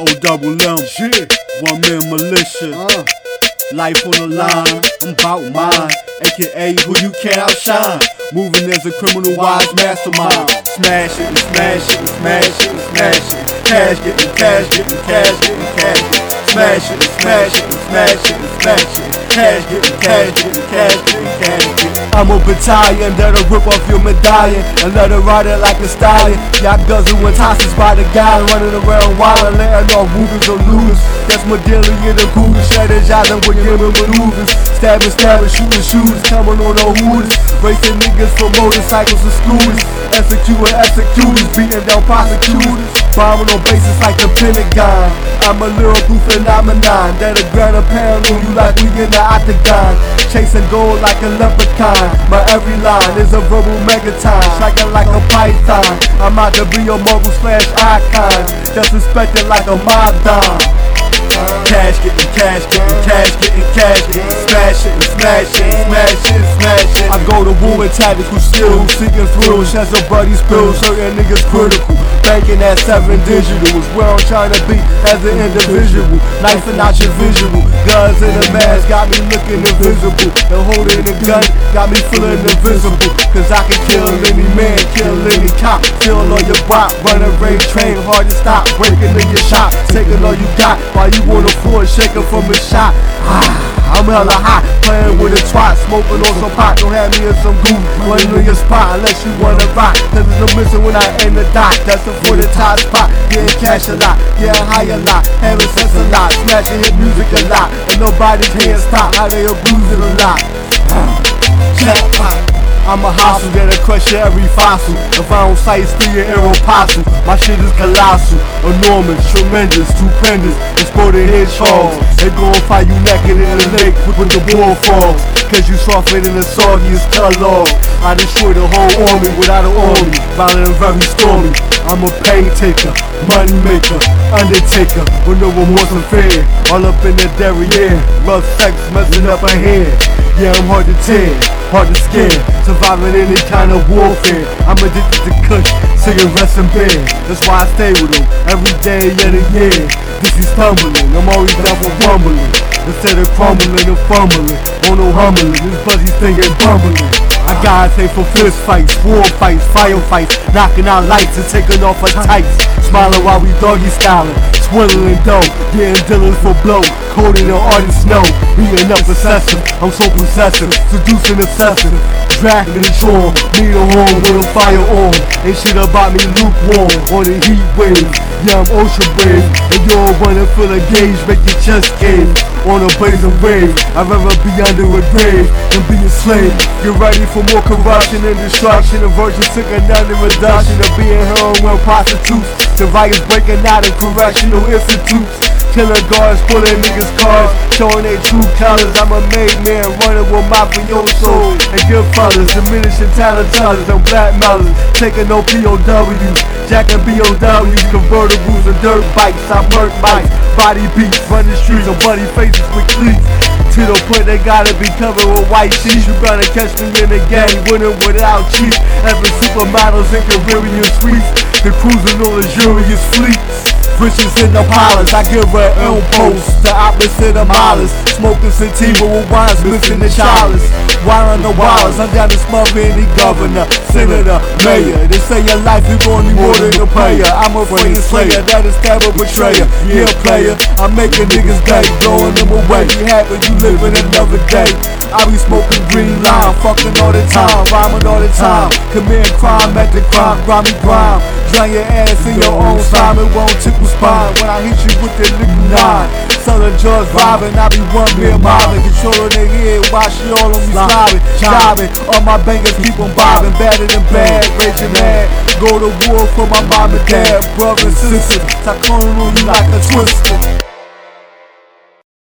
O double M, Shit. one man militia. Uh. Life on the line, I'm about mine. AKA who you can't outshine. Moving as a criminal wise mastermind. Smash it and smash it and smash it and smash it. Cash getting cash getting cash getting cash. Smash it and smash it and smash it and smash it. Cash getting cash getting cash getting cash. I'm a battalion that'll rip off your medallion and let it ride it like a stallion. Y'all guzzle when tosses by the guy running around wild and letting off wounders or looters. That's my daily in the coolest, strategizing with giving maneuvers. Stabbing, stabbing, shooting, shooters, coming on the hooters. Racing niggas for motorcycles and scooters. Executing executors, beating down prosecutors. Bombing on bases like the Pentagon. I'm a lyrical phenomenon that'll grab a pound on you like we in the octagon. Chasing gold like a leprechaun. My every line is a verbal megaton, striking like a python. I'm out to be a mobile slash icon, disrespected like a mob don. Cash getting cash getting cash getting cash getting smash it and smash it smash it smash it. I go to war with tactical skill, seeking thrills, chance of bloody spills, certain niggas critical. Banking at seven digital is where I'm trying to be as an individual. Knifing not your visual, guns in a mask got me looking invisible. And holding a gun got me feeling invisible. Cause I can kill any any cop, all your bop, run a raid train, hard to stop, breaking in your shop, taking all you got while you on the floor shaking from a shot. Ah, I'm hella hot, playing with a twat, smoking on some pot. Don't have me in some goo, running in your spot unless you wanna rock. Cause there's no missing when I aim the dot. That's the for the top spot, getting cash a lot, getting high a lot, having sex a lot, smashing hit music a lot. And nobody's hands stop, how they abuse it a lot. Jackpot. I'm a hostile that'll crush every fossil. If I don't sight your arrow apostle, my shit is colossal, enormous, tremendous, stupendous, exploding hedgehogs. They gon' fight you naked in the lake with the bull frogs. Cause you softer than the soggiest color. I destroy the whole army without an army, violent and very stormy. I'm a pain taker, money maker, undertaker, with no remorse or fear. All up in the derriere, rough sex messing up her head. Yeah, I'm hard to tear, hard to scare, surviving any kind of warfare. I'm addicted to kush, cigarettes and beer. That's why I stay with them every day of the year. This is tumbling, I'm always down for rumbling. Instead of crumbling and fumbling, on no humbling, this fuzzy thing ain't bumbling. Gotta say for fights, war fights, firefights, knocking out lights and taking off our tights. Smiling while we doggy styling, swindling dough, getting dealers for blow, coating the artist snow, beating up excessive. I'm so possessive, seducing obsessive, dragging the shore, me a horn with a fire on. Ain't shit about me lukewarm on the heat wave. Yeah, I'm ocean brave, and you all wanna feel gauge, make your chest cave. On a blazing wave, I'd rather be under a grave than be a slave. Get ready for more corruption and destruction. A virgin took another reduction of being heroin prostitutes. The riots breaking out in correctional institutes. Killer guards pulling niggas' cars, showing their true colors. I'm a made man running with my mafioso and good fellas, diminishing talent tellers and black melons, taking no POWs, jacking BOWs, convertibles and dirt bikes. I murk bikes, body beats, running streets on bloody faces with cleats. To the point they gotta be covered with white sheets. You gonna catch me in the game, winning without cheats. Having supermodels and Caribbean suites. The cruising on luxurious fleets. Riches in the pilots, I give her impulse, the opposite of mileage. Smoking sativa with wines, mixing the chalice. Wiring the wires, I'm down to smother any governor, senator, mayor. They say your life you gon' need more than a player. I'm a friend slayer, that is stab a betrayer. Yeah, player, I'm making niggas day, blowing them away. You happy, you living another day. I be smoking green lime, fucking all the time, rhyming all the time. Committing crime at the crime, grimy grime. Drown your ass in your own slime, it won't tickle spine when I hit you with the liquid nine. Southern drugs vibing, I be one beer mobbing, controlling their head while she all on me slobbing, jiving. All my bangers keep on bobbing, better than bad, raging mad. Go to war for my mom and dad, brother and sister. Stop calling on you like a twister.